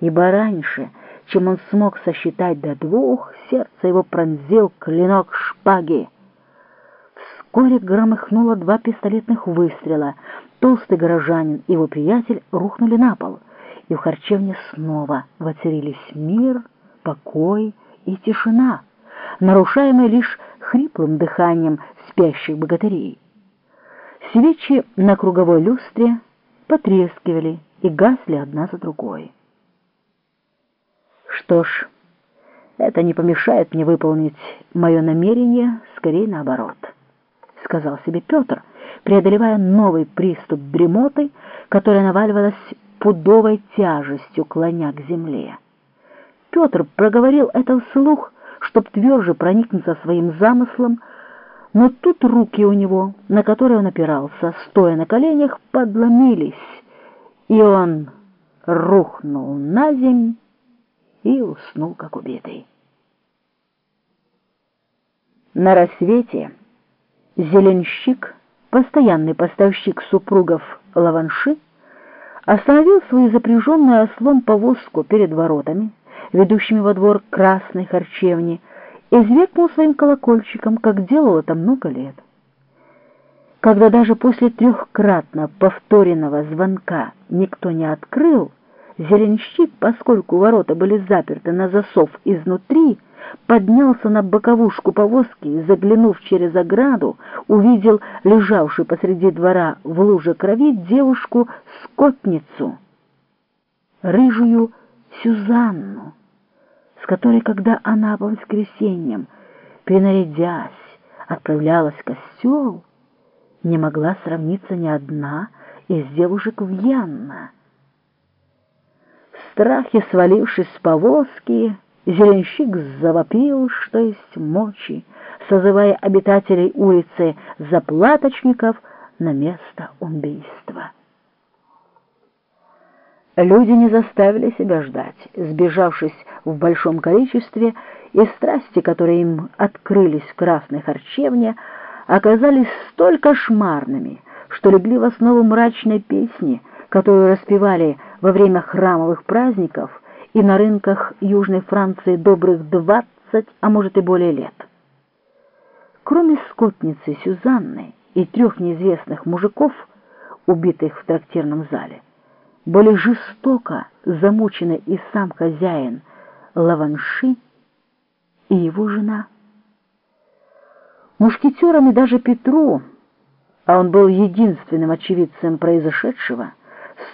ибо раньше, чем он смог сосчитать до двух, сердце его пронзил клинок шпаги. Вскоре громыхнуло два пистолетных выстрела. Толстый горожанин и его приятель рухнули на пол, и в харчевне снова воцарились мир, покой и тишина, нарушаемые лишь хриплым дыханием спящих богатырей. Свечи на круговой люстре потрескивали и гасли одна за другой. Что ж, это не помешает мне выполнить мое намерение, скорее наоборот, — сказал себе Петр, преодолевая новый приступ дремоты, которая наваливалась пудовой тяжестью, клоня к земле. Петр проговорил это вслух, чтоб тверже проникнуться своим замыслом, но тут руки у него, на которые он опирался, стоя на коленях, подломились, и он рухнул на земь и уснул, как убитый. На рассвете зеленщик, постоянный поставщик супругов Лаванши, остановил свою запряженную ослом повозку перед воротами, ведущими во двор красной харчевни, и звякнул своим колокольчиком, как делал это много лет. Когда даже после трехкратно повторенного звонка никто не открыл, зеленщик, поскольку ворота были заперты на засов изнутри, поднялся на боковушку повозки и, заглянув через ограду, увидел лежавшую посреди двора в луже крови девушку-скотницу, рыжую Сюзанну с которой, когда она по воскресеньям, принарядясь, отправлялась в костел, не могла сравниться ни одна из девушек в Янна. Страхе свалившись с повозки, зеленщик завопил, что есть мочи, созывая обитателей улицы заплаточников на место убийства. Люди не заставили себя ждать, сбежавшись в большом количестве, и страсти, которые им открылись в красной харчевне, оказались столь кошмарными, что легли в основу мрачной песни, которую распевали во время храмовых праздников и на рынках Южной Франции добрых двадцать, а может и более лет. Кроме скотницы Сюзанны и трех неизвестных мужиков, убитых в трактирном зале, были жестоко замучены и сам хозяин Лаванши и его жена. Мушкетерам и даже Петру, а он был единственным очевидцем произошедшего,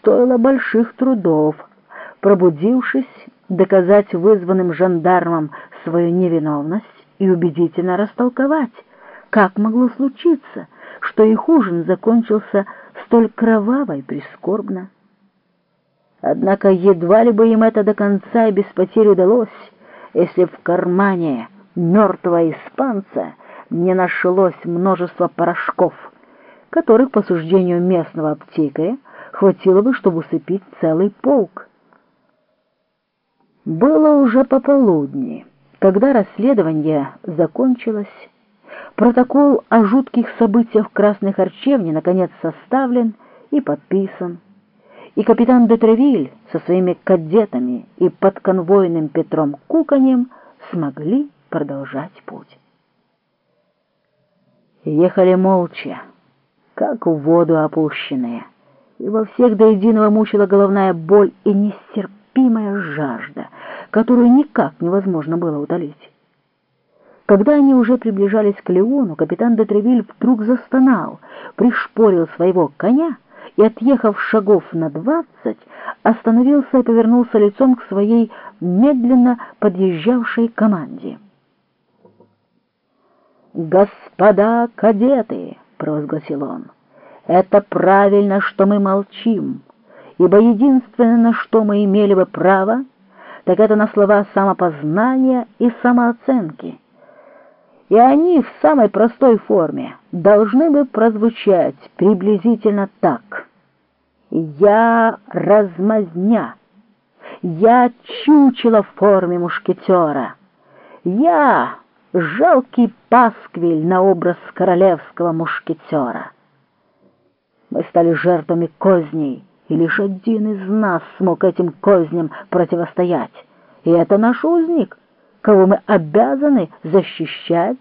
стоило больших трудов, пробудившись, доказать вызванным жандармам свою невиновность и убедительно растолковать, как могло случиться, что их ужин закончился столь кроваво и прискорбно. Однако едва ли бы им это до конца и без потери удалось, если в кармане мертвого испанца не нашлось множество порошков, которых, по суждению местного аптекаря, хватило бы, чтобы усыпить целый полк. Было уже пополудни, когда расследование закончилось, протокол о жутких событиях в Красной Харчевне наконец составлен и подписан и капитан Детревиль со своими кадетами и подконвойным Петром Куканем смогли продолжать путь. Ехали молча, как в воду опущенные, во всех до единого мучила головная боль и нестерпимая жажда, которую никак невозможно было утолить. Когда они уже приближались к Леону, капитан Детревиль вдруг застонал, пришпорил своего коня и, отъехав шагов на двадцать, остановился и повернулся лицом к своей медленно подъезжавшей команде. «Господа кадеты!» — провозгласил он. «Это правильно, что мы молчим, ибо единственное, на что мы имели бы право, так это на слова самопознания и самооценки» и они в самой простой форме должны бы прозвучать приблизительно так. «Я размазня, я чучело в форме мушкетера, я жалкий пасквиль на образ королевского мушкетера». Мы стали жертвами козней и лишь один из нас смог этим козням противостоять. И это наш узник, кого мы обязаны защищать